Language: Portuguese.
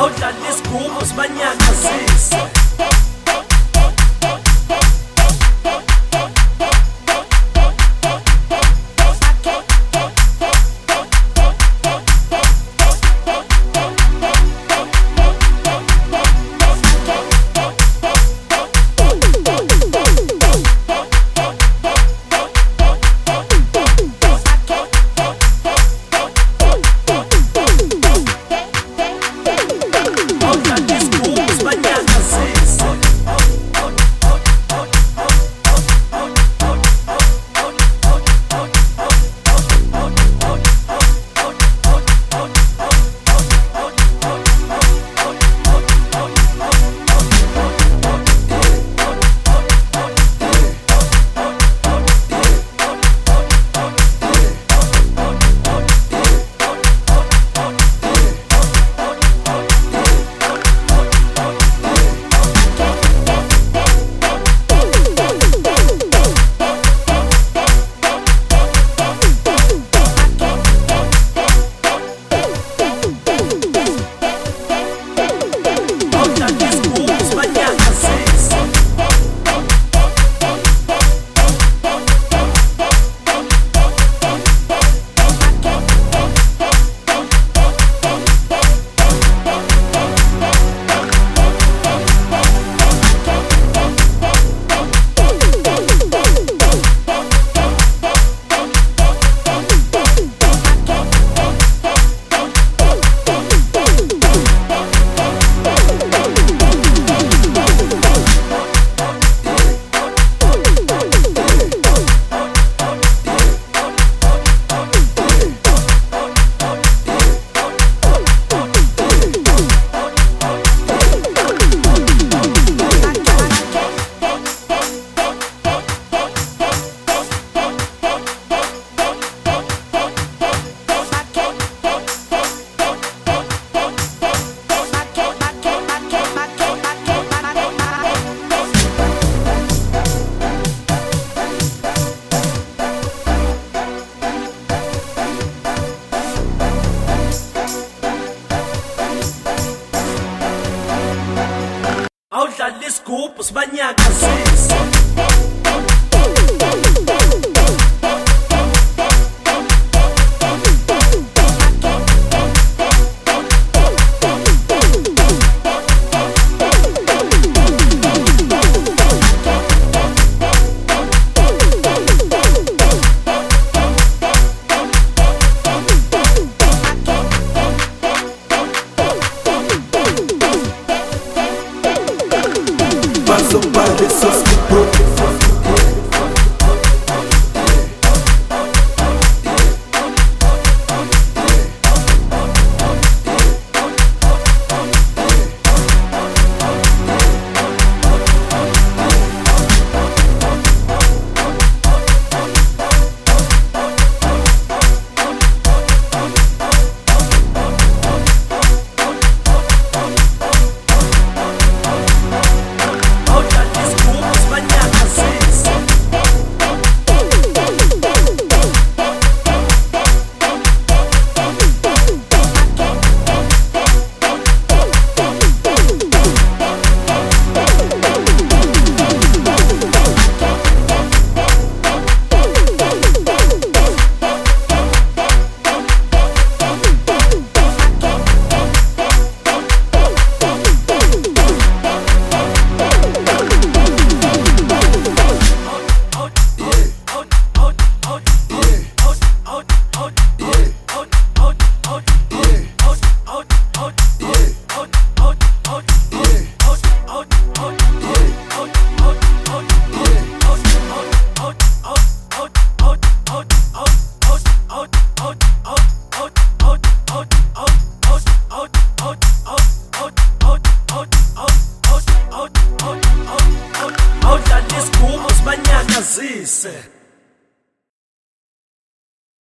awudlalisa isigubhu sibanyakazile Olha, desculpas, manhacas, isso. Paso said.